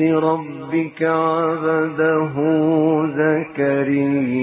ربك عبده زكريا.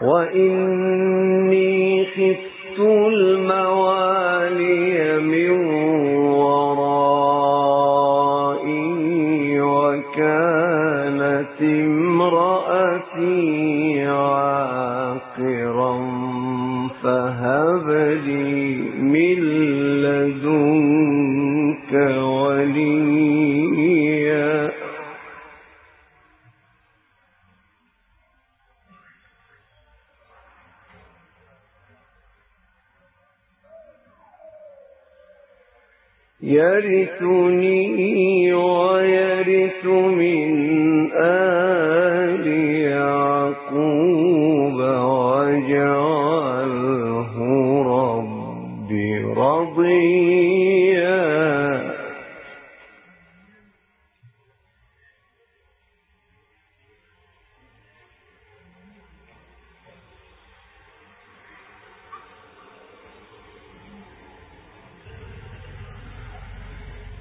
وإني خفت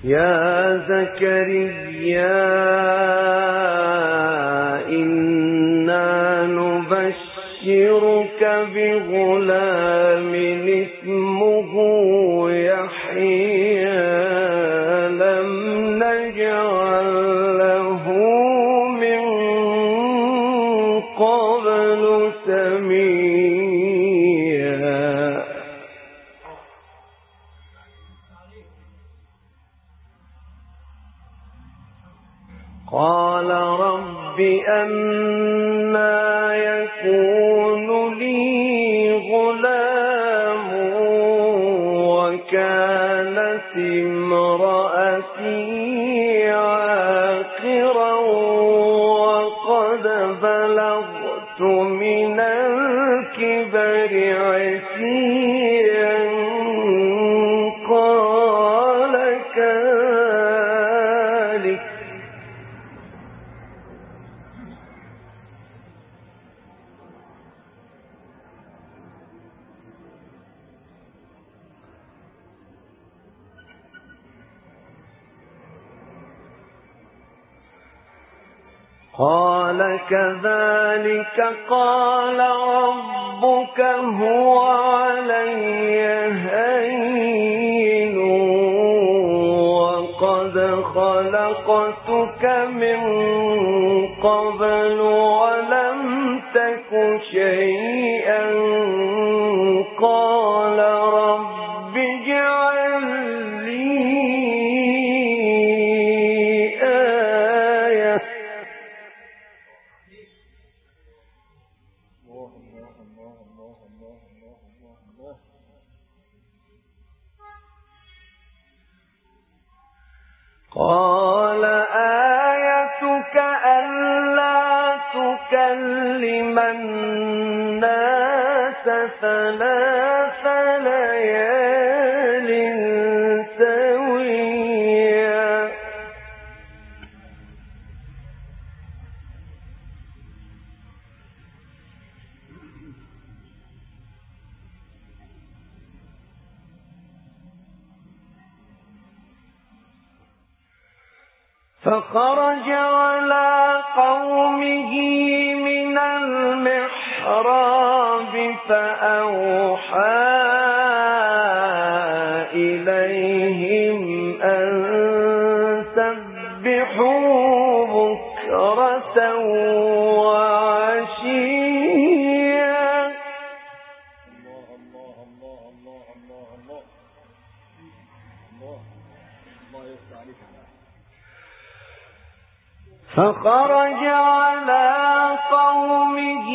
يا زكريا إنا نبشرك بغلام اسمه الكبر عتيا قال كذلك قال ربك هو علي هين وقد خلقتك من قبل فخرج على قومه فخرج على قومه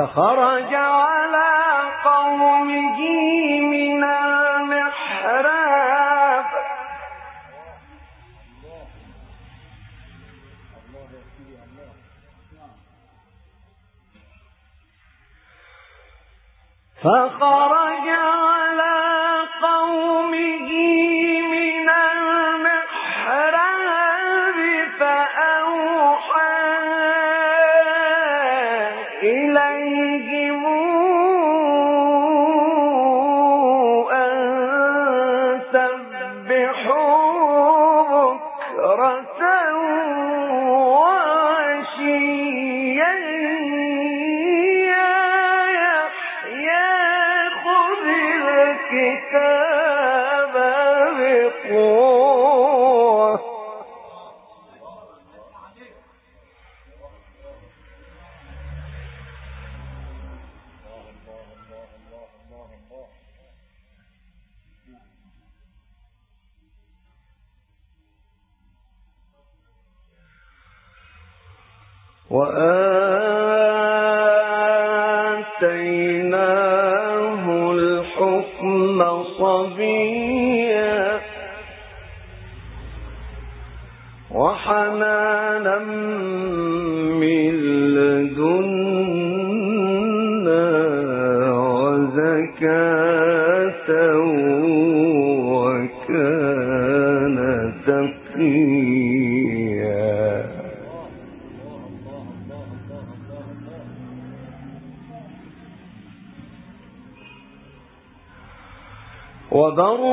فخرج تقيا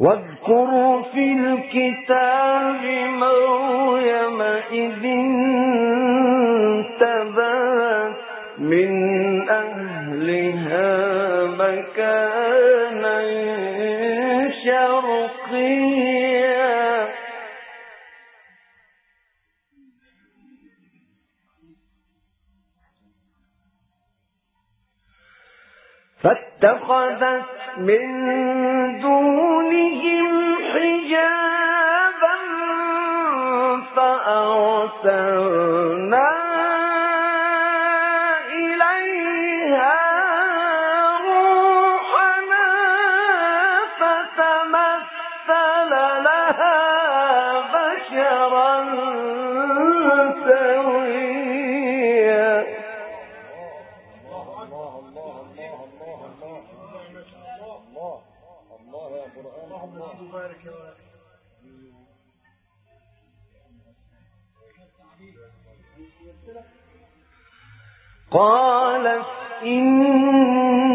واذكروا في الكتاب مريم إذ انتبهت من أهلها مكانا شرقيا. فاتخذت فأرسلنا قالت إني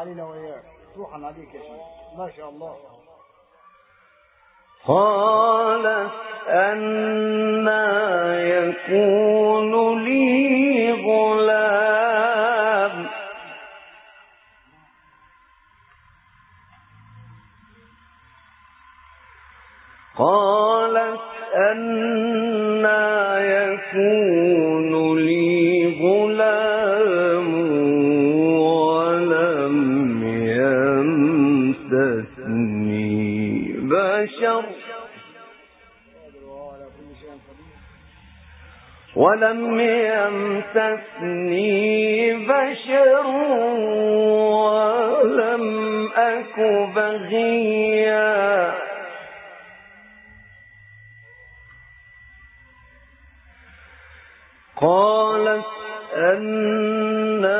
علينا وإياك عليك يا شيخ. ما شاء الله. قالت أنا يكون لي ولم يمسسني بشر ولم أك بغيا. قالت أنا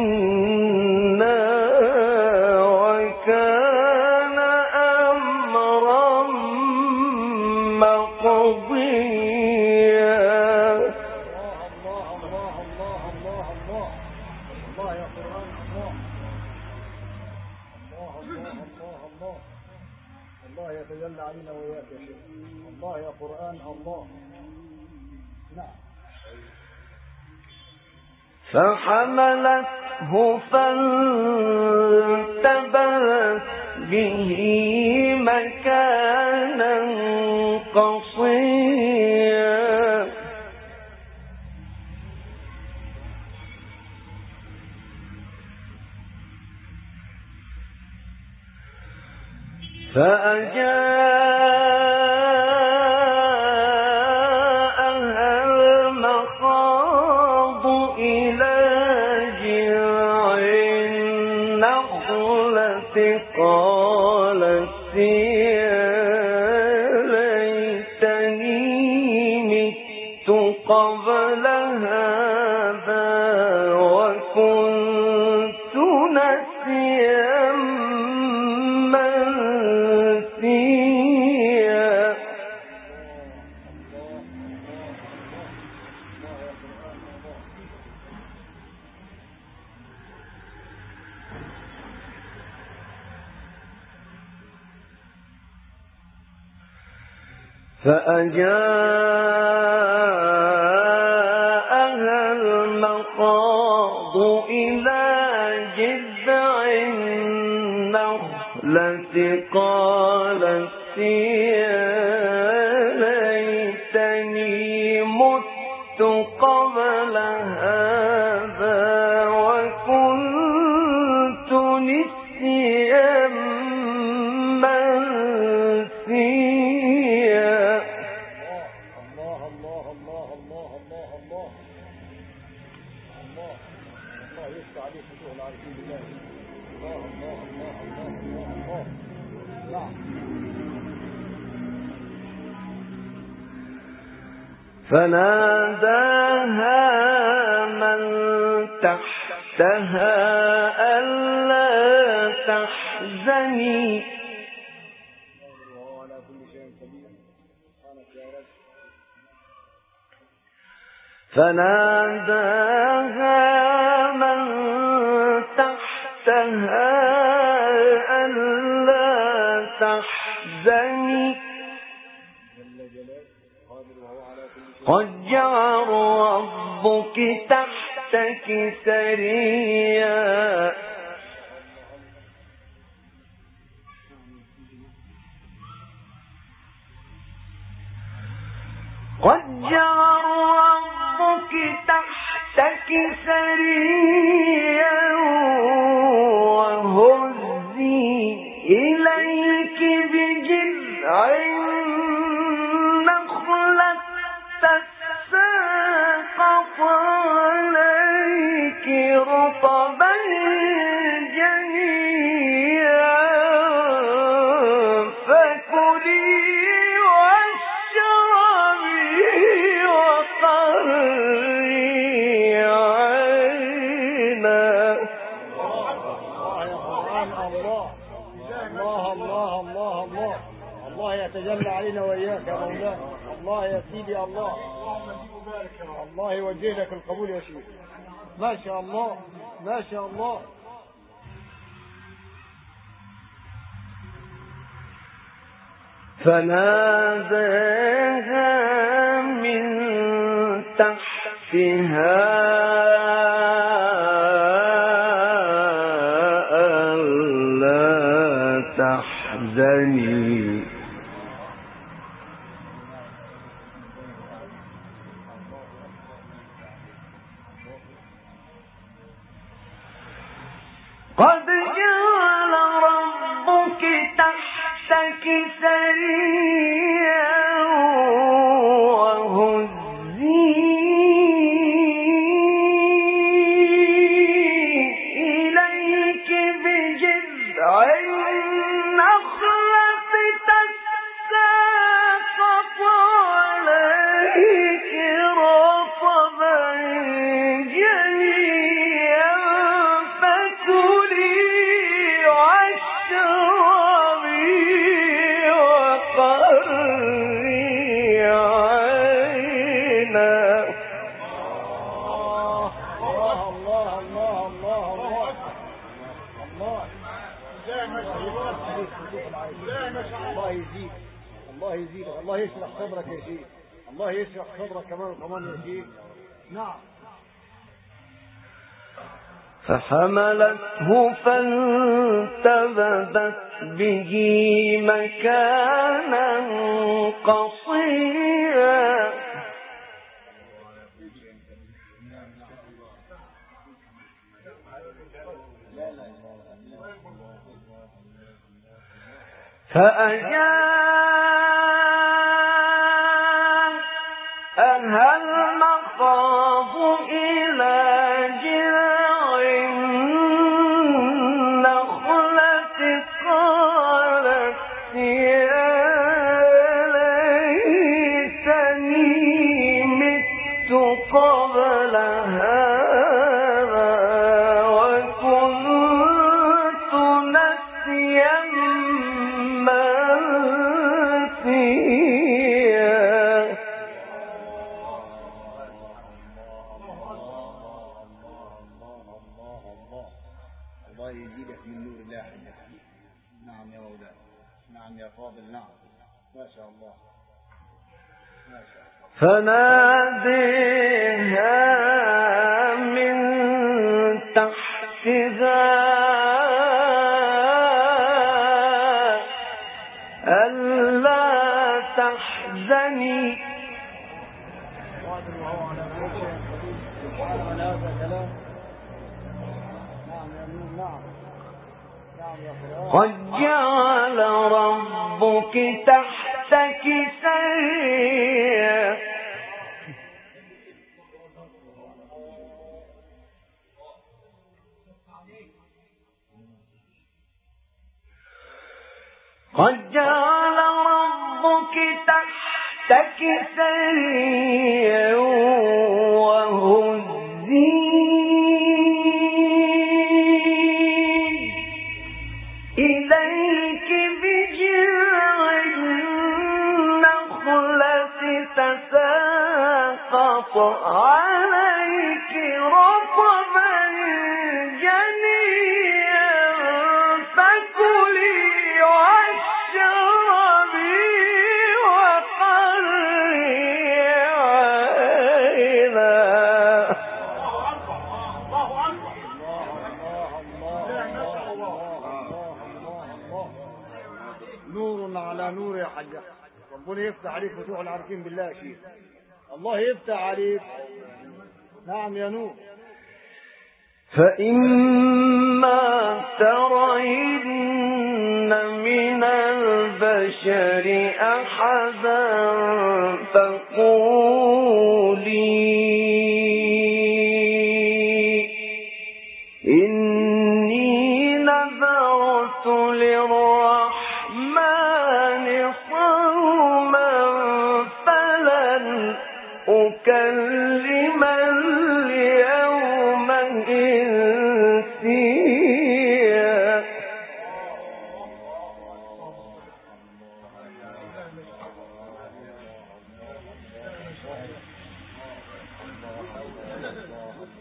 فحملته فانتبهت به مكانا قصيا. فأجاب جاء الله. الله. الله الله يفتح عليك فتوح العارفين بالله الله الله الله الله الله الله. نعم. فناداها من تحتها ألا تحزني. فناداها من تحتها ألا تحزني. قد جعل ربك تحتك سريا. قد جعل ربك عرضك تحتك سريا الله. الله يوجه لك القبول يا شيخ. ما شاء الله ما شاء الله. فناداها من تحتها. يتحرك كمان كمان يشيل نعم فحملته فانتبذت به مكانا قصيرا. فأجاب فناديها من تحتها ألا تحزني. قد الذي عليك فتوح العارفين بالله يا شيخ. الله يفتح عليك. نعم يا نور. فإما ترين من البشر أحدا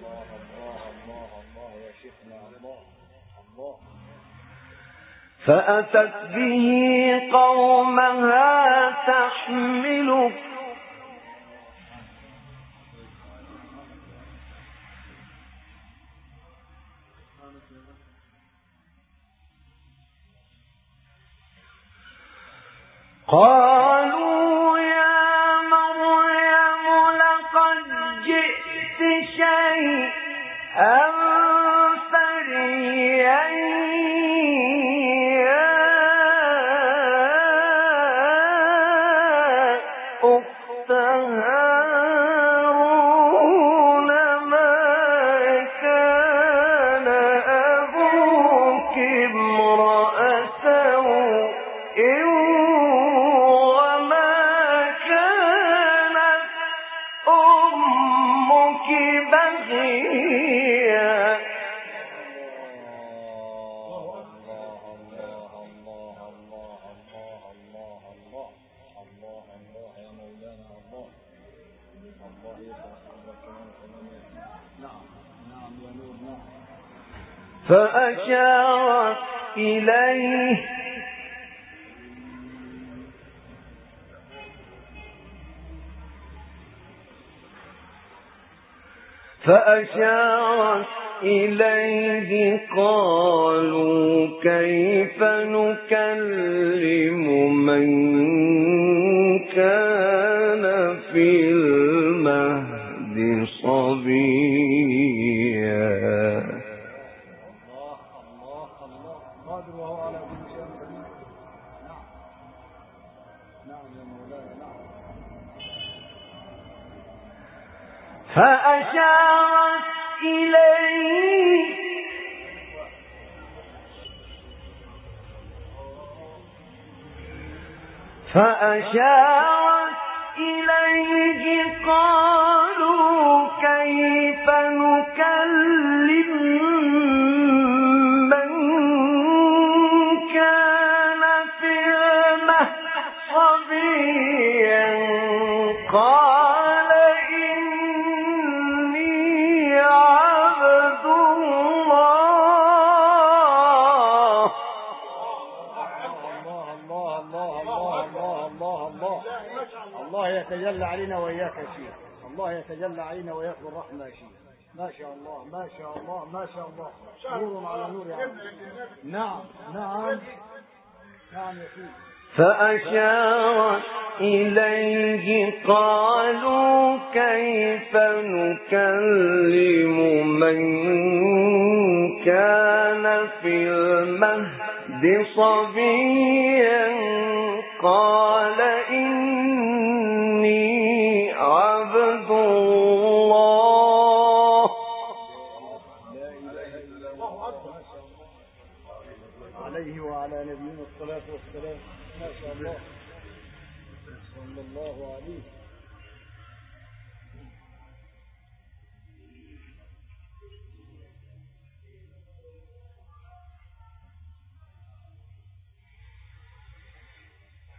الله الله الله الله يا شيخنا الله الله فأتت به قومها تحمله قال فأشارت إليه. فأشارت إليه. قالوا كيف نكلم من كان فأشارت إليه فأشارت إليه قالوا يتجلى علينا وإياك بالرحمة يا شيخ ما شاء الله ما شاء الله ما شاء الله. نور على نور يا عم نعم نعم. نعم يا سيدي. فأشارت إليه قالوا كيف نكلم من كان في المهد صبيا؟ قال الصلاة والسلام ما شاء الله صلى الله عليه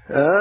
آتاني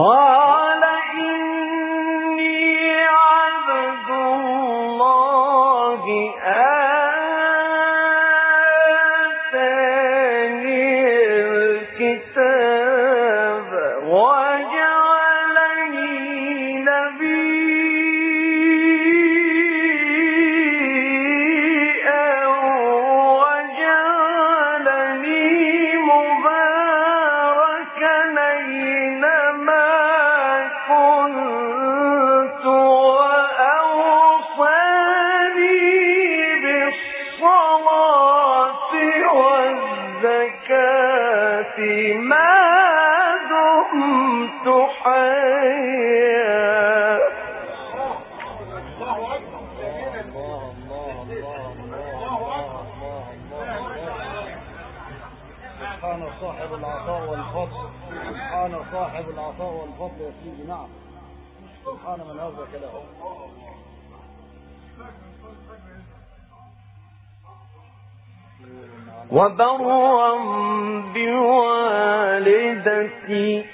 Ha سبحان صاحب العطاء والفضل. سبحان صاحب العطاء والفضل يا سيدي. نعم. سبحان من هذا كلامه وبرا بوالدتي.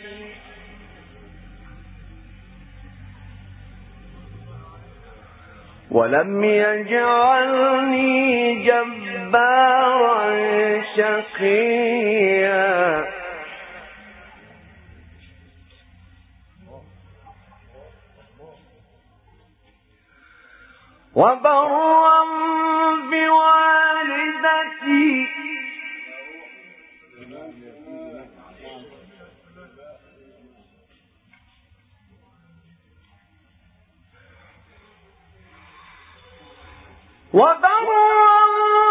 ولم يجعلني جبارا جبارا شقيا. وبرا بوالدتي. وبرا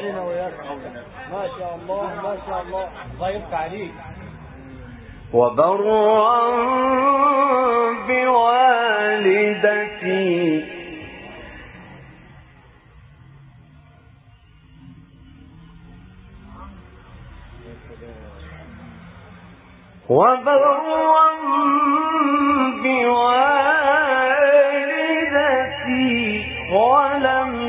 علينا وياك. ما شاء الله ما شاء الله. الله عليك. وبرا بوالدتي. وبرا بوالدتي. ولم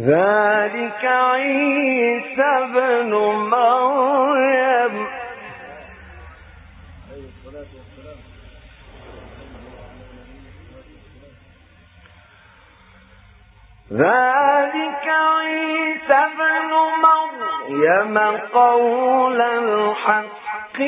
ذلك عيسى بن مريم. ذلك عيسى بن مريم قول الحق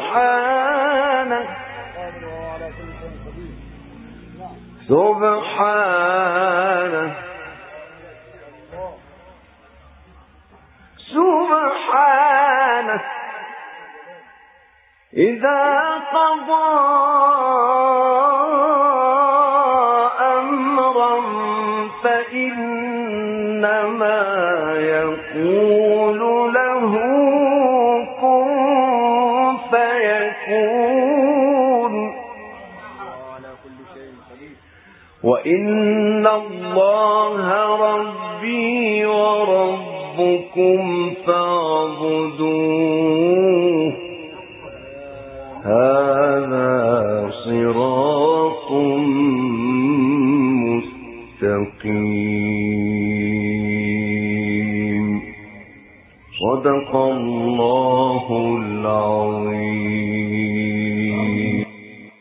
سبحانه. سبحانه. إذا قضى